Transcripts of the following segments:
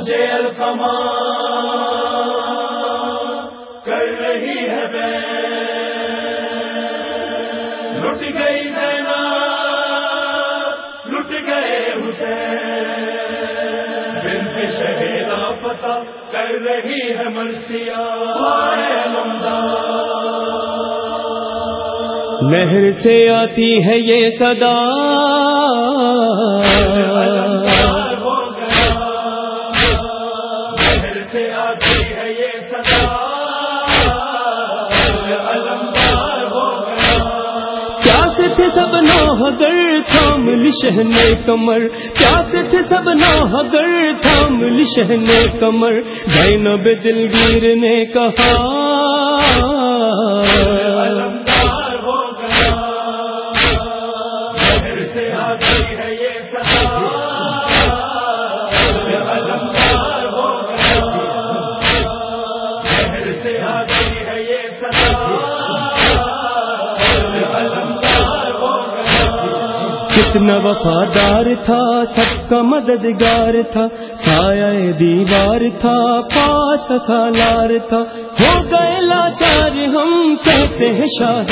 موجے الفما کر رہی ہے میں۔ لٹ گئی دینا لٹ گئے حسین۔ بنت شہیدا پتہ کر رہی ہے مرسیا نہر سے آتی ہے یہ صدا۔ سے آتی ہے یہ پیاس تھے سب نو ہگر تھام لشہن کمر پیاس تھے سب نو ہگر تھام لشہن کمر زینب دلگیر نے کہا۔ سے آتی ہے یہ سدا گیا کتنا وفادار تھا، سب کا مددگار تھا، سایہ دیوار تھا پانچ سالار تھا۔ ہو گئے لاچار، ہم کہتے ہیں شاہ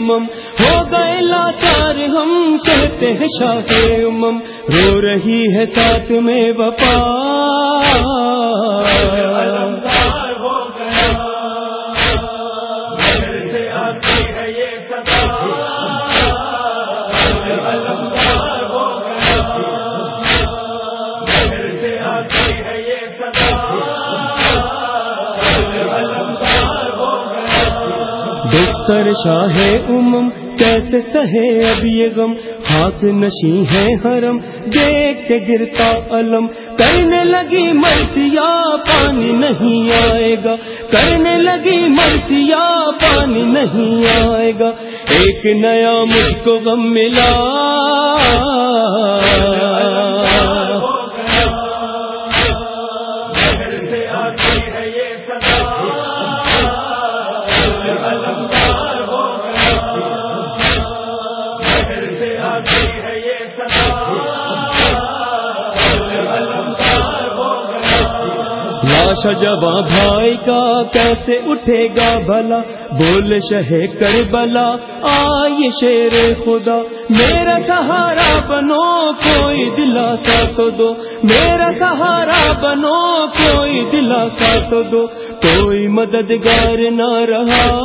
امم۔ ہو گئے لاچار، ہم کہتے ہیں شاہ امم۔ رو رہی ہے ساتھ میں وفا۔ سے آتی ہے یہ سدا گیا شاہ امم، کیسے سہے اب یہ غم؟ ہاتھ نشی ہے حرم، دیکھ کے گرتا علم۔ کرنے لگی مرسیا پانی نہیں آئے گا۔ کرنے لگی مرسیا پانی نہیں آئے گا۔ ایک نیا مجھ کو غم ملا۔ گیا بھائی کا کیسے اٹھے گا بھلا؟ بول شہ کر بلا آئی شیر خدا۔ میرا سہارا بنو، کوئی دلاسا تو دو۔ میرا سہارا بنو، کوئی دلاسا تو دو۔ کوئی مددگار نہ رہا۔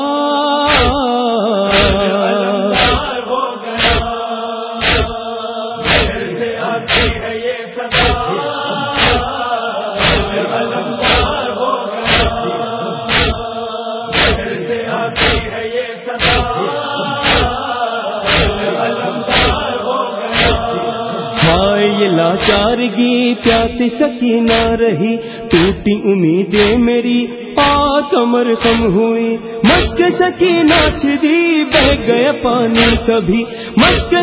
یہ لاچارگی پیاسی سکی نہ رہی، ٹوٹی امیدیں میری آ کمر کم ہوئی۔ مشق ناچ دی بہ گیا پانی کبھی مشق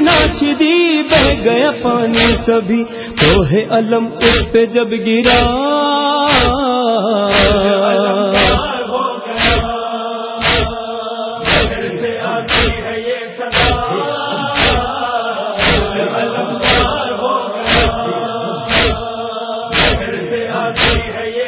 ناچ دی بہ گیا پانی کبھی تو ہے علم اس پہ جب گرا۔ سے آتی ہے یہ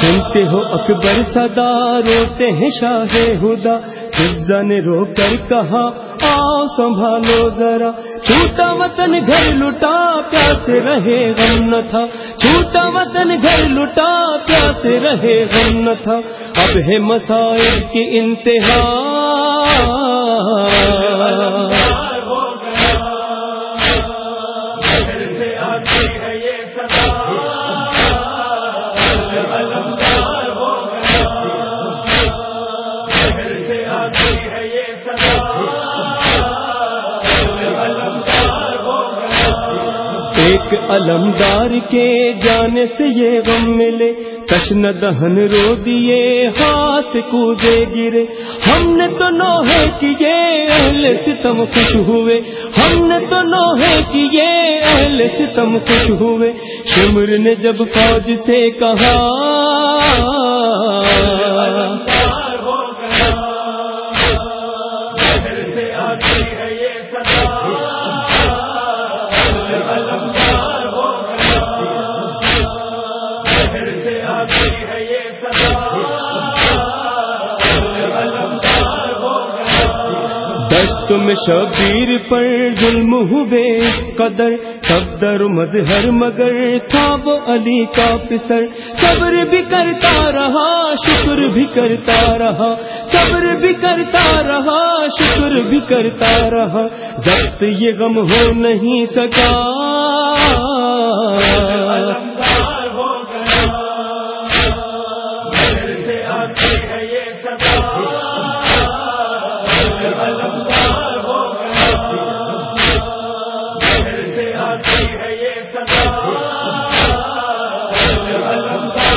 سنتے ہو اکبر صدا، روتے ہیں شاہ ہدا۔ فضا نے رو کر کہا، آؤ سنبھالو ذرا۔ چھوٹا وطن گھر لٹا پیاسے رہے غم نہ تھا۔ چھوٹا وطن گھر لٹا پیاسے رہے غم نہ تھا۔ اب ہے مسائل کی انتہا۔ ایک علمدار کے جانے سے یہ غم ملے کشن دہن رو دیے ہاتھ کودے گرے۔ ہم نے تو نوحے کیے، اہل ستم خوش ہوئے۔ ہم نے تو نوحے کیے، اہل ستم خوش ہوئے۔ شمر نے جب فوج سے کہا تم شبیر پر ظلم ہوئے، قدر سب در مظہر، مگر تھا وہ علی کا پسر۔ صبر بھی کرتا رہا، شکر بھی کرتا رہا۔ صبر بھی کرتا رہا، شکر بھی کرتا رہا۔ ضبط یہ غم ہو نہیں سکا اللہ